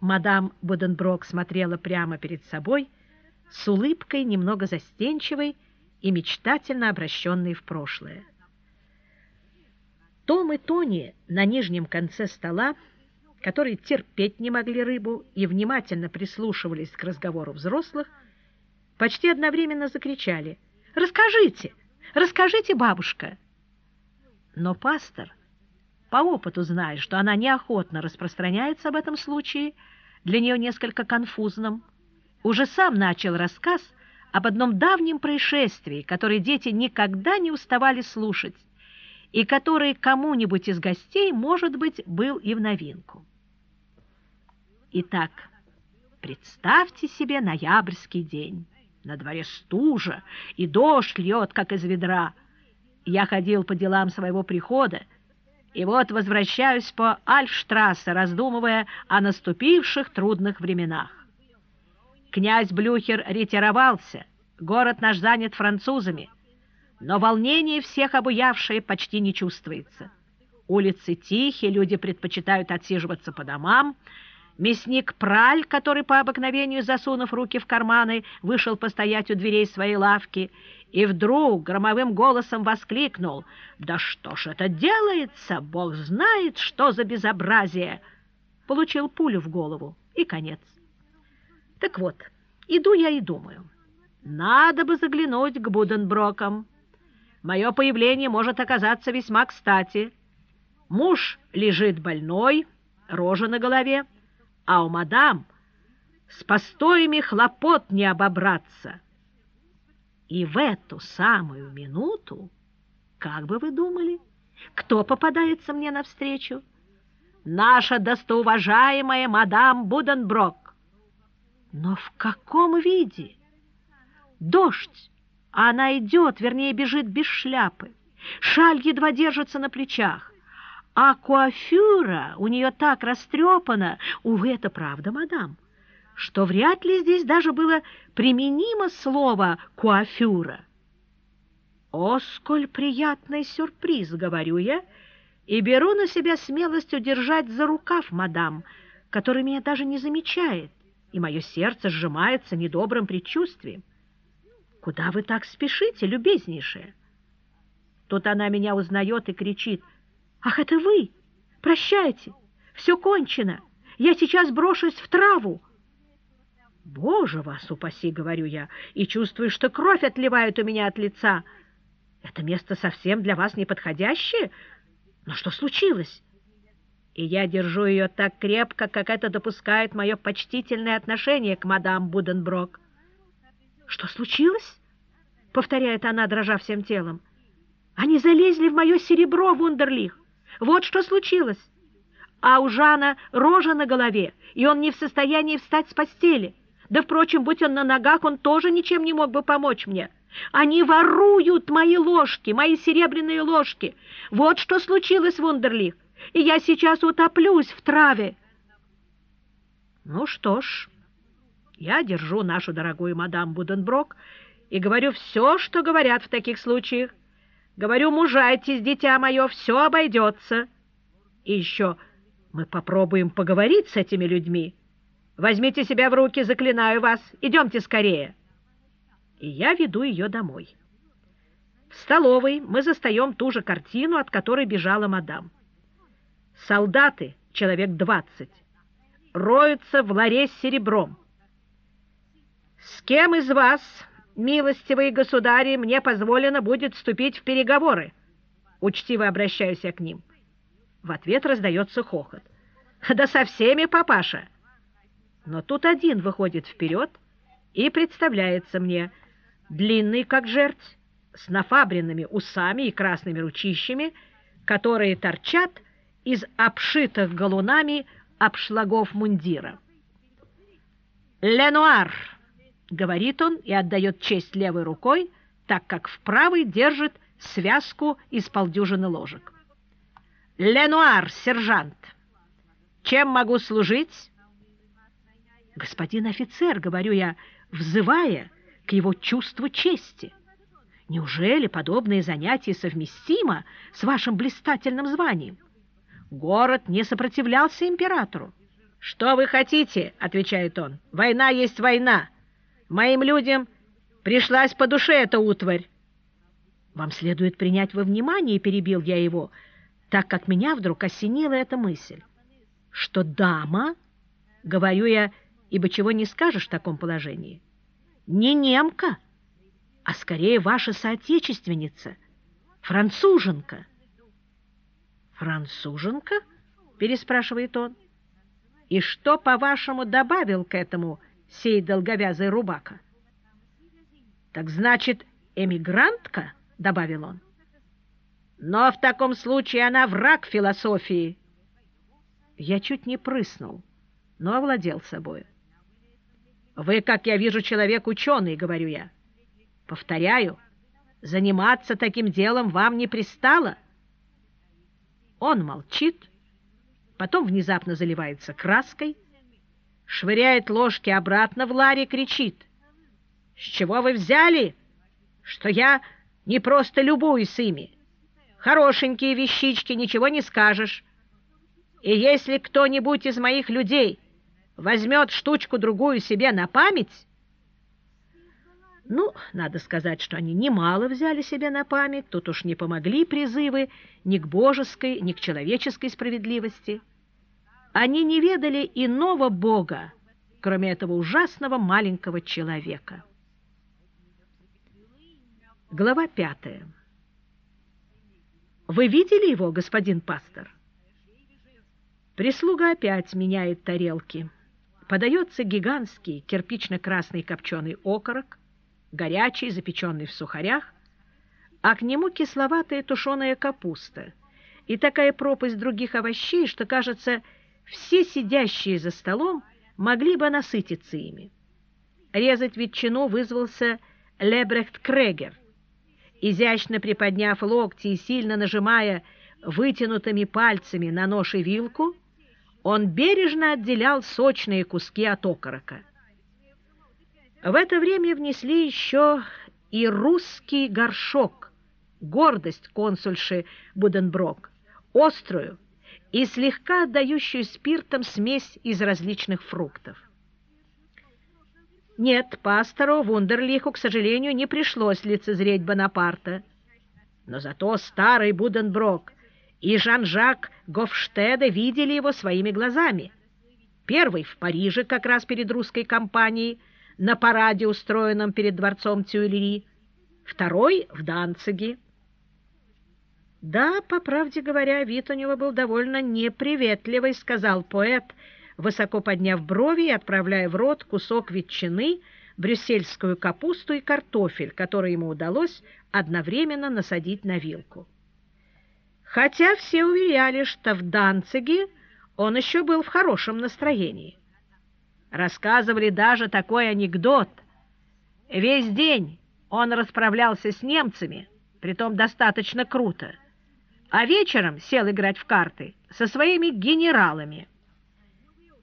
Мадам Буденброк смотрела прямо перед собой с улыбкой немного застенчивой и мечтательно обращенной в прошлое. Том и Тони на нижнем конце стола, которые терпеть не могли рыбу и внимательно прислушивались к разговору взрослых, почти одновременно закричали «Расскажите! Расскажите, бабушка!» Но пастор, по опыту зная, что она неохотно распространяется об этом случае, для нее несколько конфузным, уже сам начал рассказ об одном давнем происшествии, которое дети никогда не уставали слушать, и который кому-нибудь из гостей, может быть, был и в новинку. Итак, представьте себе ноябрьский день. На дворе стужа, и дождь льет, как из ведра. Я ходил по делам своего прихода, и вот возвращаюсь по Альфштрассе, раздумывая о наступивших трудных временах. Князь Блюхер ретировался, город наш занят французами — но волнение всех обуявшее почти не чувствуется. Улицы тихие, люди предпочитают отсиживаться по домам. Мясник Праль, который по обыкновению, засунув руки в карманы, вышел постоять у дверей своей лавки, и вдруг громовым голосом воскликнул «Да что ж это делается? Бог знает, что за безобразие!» Получил пулю в голову, и конец. Так вот, иду я и думаю, надо бы заглянуть к Буденброкам. Мое появление может оказаться весьма кстати. Муж лежит больной, рожа на голове, а у мадам с постоями хлопот не обобраться. И в эту самую минуту, как бы вы думали, кто попадается мне навстречу? Наша достоуважаемая мадам Буденброк. Но в каком виде? Дождь а она идет, вернее, бежит без шляпы. Шаль едва держится на плечах. А куафюра у нее так растрепана, увы, это правда, мадам, что вряд ли здесь даже было применимо слово «куафюра». «О, сколь приятный сюрприз!» — говорю я, и беру на себя смелость удержать за рукав мадам, который меня даже не замечает, и мое сердце сжимается недобрым предчувствием. Куда вы так спешите, любезнейшая? Тут она меня узнает и кричит. Ах, это вы! Прощайте! Все кончено! Я сейчас брошусь в траву! Боже вас упаси, говорю я, и чувствую, что кровь отливает у меня от лица. Это место совсем для вас неподходящее? Но что случилось? И я держу ее так крепко, как это допускает мое почтительное отношение к мадам Буденброк. «Что случилось?» — повторяет она, дрожа всем телом. «Они залезли в мое серебро, Вундерлих. Вот что случилось. А у Жана рожа на голове, и он не в состоянии встать с постели. Да, впрочем, будь он на ногах, он тоже ничем не мог бы помочь мне. Они воруют мои ложки, мои серебряные ложки. Вот что случилось, Вундерлих, и я сейчас утоплюсь в траве». «Ну что ж...» Я держу нашу дорогую мадам Буденброк и говорю все, что говорят в таких случаях. Говорю, мужайтесь, дитя мое, все обойдется. И еще мы попробуем поговорить с этими людьми. Возьмите себя в руки, заклинаю вас. Идемте скорее. И я веду ее домой. В столовой мы застаем ту же картину, от которой бежала мадам. Солдаты, человек двадцать, роются в ларе с серебром. «С кем из вас, милостивые государи, мне позволено будет вступить в переговоры?» Учтиво обращаюсь я к ним. В ответ раздается хохот. «Да со всеми, папаша!» Но тут один выходит вперед и представляется мне, длинный, как жерть, с нафабренными усами и красными ручищами, которые торчат из обшитых галунами обшлагов мундира. «Ленуар!» — говорит он и отдает честь левой рукой, так как в правой держит связку из полдюжины ложек. «Ленуар, сержант! Чем могу служить?» «Господин офицер», — говорю я, взывая к его чувству чести, «неужели подобные занятия совместимо с вашим блистательным званием? Город не сопротивлялся императору. «Что вы хотите?» — отвечает он. «Война есть война. Моим людям пришлась по душе эта утварь». «Вам следует принять во внимание», — перебил я его, так как меня вдруг осенила эта мысль, что дама, говорю я, ибо чего не скажешь в таком положении, не немка, а скорее ваша соотечественница, француженка. «Француженка?» — переспрашивает он. «И что, по-вашему, добавил к этому сей долговязый рубака?» «Так значит, эмигрантка?» — добавил он. «Но в таком случае она враг философии». Я чуть не прыснул, но овладел собой. «Вы, как я вижу, человек ученый», — говорю я. «Повторяю, заниматься таким делом вам не пристало». Он молчит, потом внезапно заливается краской, швыряет ложки обратно в ларе, кричит. «С чего вы взяли, что я не просто любуюсь ими? Хорошенькие вещички, ничего не скажешь. И если кто-нибудь из моих людей возьмет штучку-другую себе на память, ну, надо сказать, что они немало взяли себе на память, тут уж не помогли призывы ни к божеской, ни к человеческой справедливости. Они не ведали иного Бога, кроме этого ужасного маленького человека. Глава пятая. Вы видели его, господин пастор? Прислуга опять меняет тарелки. Подается гигантский кирпично-красный копченый окорок, горячий, запеченный в сухарях, а к нему кисловатая тушеная капуста и такая пропасть других овощей, что, кажется, все сидящие за столом могли бы насытиться ими. Резать ветчину вызвался Лебрехт Крегер. Изящно приподняв локти и сильно нажимая вытянутыми пальцами на нож и вилку, он бережно отделял сочные куски от окорока. В это время внесли еще и русский горшок, гордость консульши Буденброк, острую и слегка отдающую спиртом смесь из различных фруктов. Нет, пастору Вундерлиху, к сожалению, не пришлось лицезреть Бонапарта. Но зато старый Буденброк и Жан-Жак Гофштеде видели его своими глазами. Первый в Париже, как раз перед русской кампанией, на параде, устроенном перед дворцом Тюильри, второй в Данциге. «Да, по правде говоря, вид у него был довольно неприветливый», — сказал поэт, высоко подняв брови и отправляя в рот кусок ветчины, брюссельскую капусту и картофель, который ему удалось одновременно насадить на вилку. Хотя все уверяли, что в Данциге он еще был в хорошем настроении. Рассказывали даже такой анекдот. Весь день он расправлялся с немцами, притом достаточно круто, а вечером сел играть в карты со своими генералами.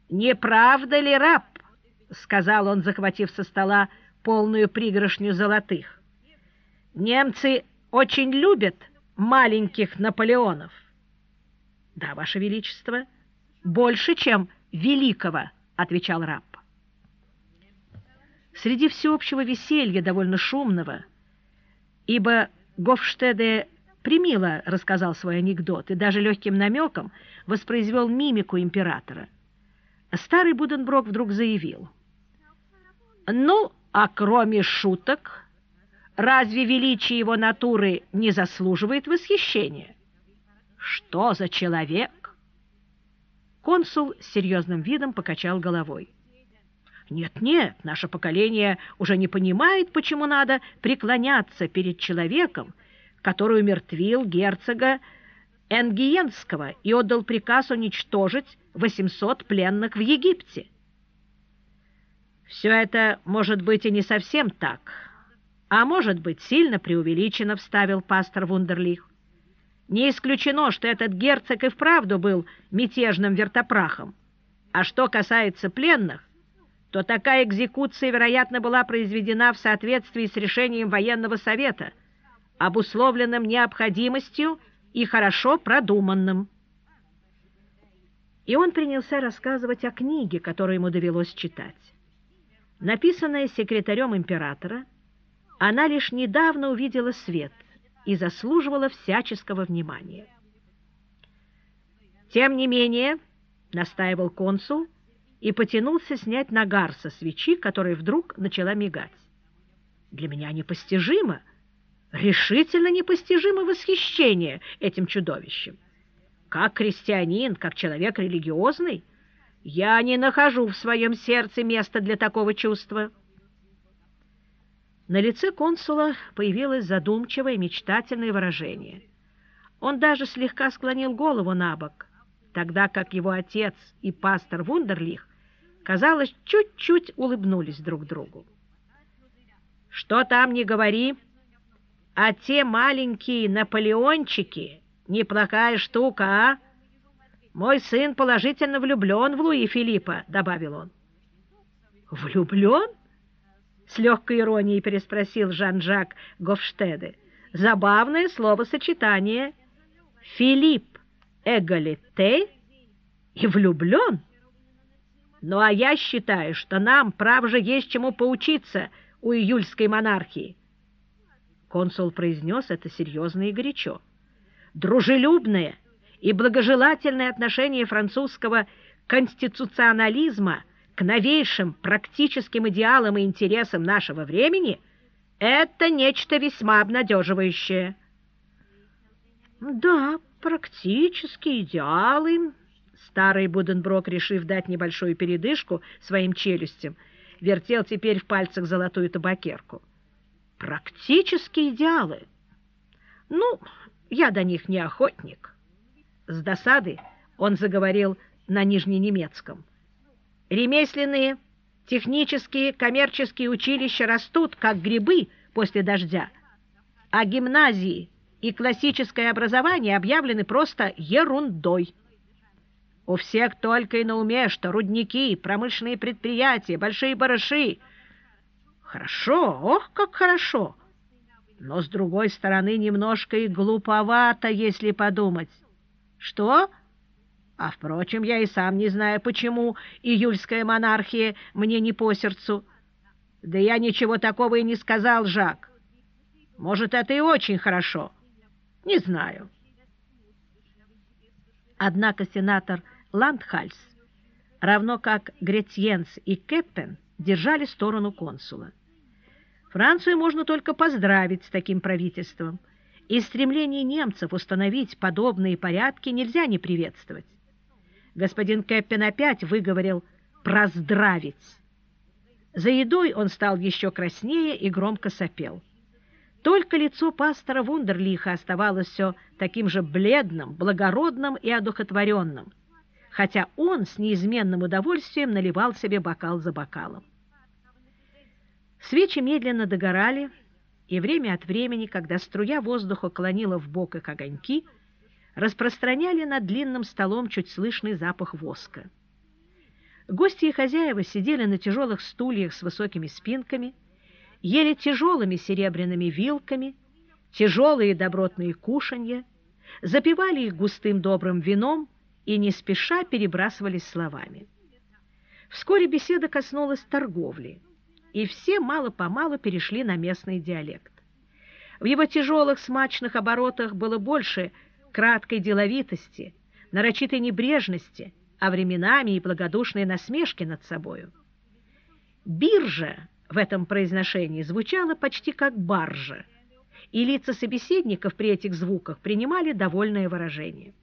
«Не правда ли, раб?» — сказал он, захватив со стола полную пригоршню золотых. «Немцы очень любят маленьких Наполеонов». «Да, Ваше Величество, больше, чем великого», — отвечал раб. Среди всеобщего веселья, довольно шумного, ибо Гофштеде примило рассказал свой анекдот и даже легким намеком воспроизвел мимику императора. Старый Буденброк вдруг заявил. «Ну, а кроме шуток, разве величие его натуры не заслуживает восхищения? Что за человек?» Консул с серьезным видом покачал головой. Нет-нет, наше поколение уже не понимает, почему надо преклоняться перед человеком, который умертвил герцога Энгиенского и отдал приказ уничтожить 800 пленных в Египте. Все это может быть и не совсем так, а может быть сильно преувеличено, вставил пастор Вундерлих. Не исключено, что этот герцог и вправду был мятежным вертопрахом. А что касается пленных, то такая экзекуция, вероятно, была произведена в соответствии с решением военного совета, обусловленным необходимостью и хорошо продуманным. и он принялся рассказывать о книге, которую ему довелось читать. Написанная секретарем императора, она лишь недавно увидела свет и заслуживала всяческого внимания. Тем не менее, настаивал консул и потянулся снять нагар со свечи, которая вдруг начала мигать. Для меня непостижимо, решительно непостижимо восхищение этим чудовищем. Как крестьянин, как человек религиозный, я не нахожу в своем сердце места для такого чувства. На лице консула появилось задумчивое мечтательное выражение. Он даже слегка склонил голову на бок, тогда как его отец и пастор Вундерлих, казалось, чуть-чуть улыбнулись друг другу. «Что там не говори, а те маленькие наполеончики — неплохая штука, а? Мой сын положительно влюблен в Луи Филиппа», — добавил он. «Влюблен?» — с легкой иронией переспросил Жан-Жак Гофштеде. «Забавное словосочетание. Филипп эгалите и влюблен. Ну, а я считаю, что нам, прав же, есть чему поучиться у июльской монархии. Консул произнес это серьезно и горячо. Дружелюбное и благожелательное отношение французского конституционализма к новейшим практическим идеалам и интересам нашего времени – это нечто весьма обнадеживающее. Да, практические идеалы. Старый Буденброк, решив дать небольшую передышку своим челюстям, вертел теперь в пальцах золотую табакерку. Практические идеалы. Ну, я до них не охотник. С досады он заговорил на нижненемецком. Ремесленные, технические, коммерческие училища растут, как грибы после дождя, а гимназии – и классическое образование объявлены просто ерундой. У всех только и на уме, что рудники, промышленные предприятия, большие барыши. Хорошо, ох, как хорошо! Но, с другой стороны, немножко и глуповато, если подумать. Что? А, впрочем, я и сам не знаю, почему июльская монархия мне не по сердцу. Да я ничего такого и не сказал, Жак. Может, это и очень хорошо. Не знаю. Однако сенатор Ландхальс, равно как Гретьенс и Кеппен, держали сторону консула. Францию можно только поздравить с таким правительством, и стремление немцев установить подобные порядки нельзя не приветствовать. Господин Кеппен опять выговорил «проздравить». За едой он стал еще краснее и громко сопел. Только лицо пастора Вундерлиха оставалось все таким же бледным, благородным и одухотворенным, хотя он с неизменным удовольствием наливал себе бокал за бокалом. Свечи медленно догорали, и время от времени, когда струя воздуха клонила в бок их огоньки, распространяли над длинным столом чуть слышный запах воска. Гости и хозяева сидели на тяжелых стульях с высокими спинками, ели тяжелыми серебряными вилками, тяжелые добротные кушанья, запивали их густым добрым вином и не спеша перебрасывались словами. Вскоре беседа коснулась торговли, и все мало-помалу перешли на местный диалект. В его тяжелых смачных оборотах было больше краткой деловитости, нарочитой небрежности, а временами и благодушной насмешки над собою. Биржа в этом произношении звучало почти как баржа, и лица собеседников при этих звуках принимали довольное выражение.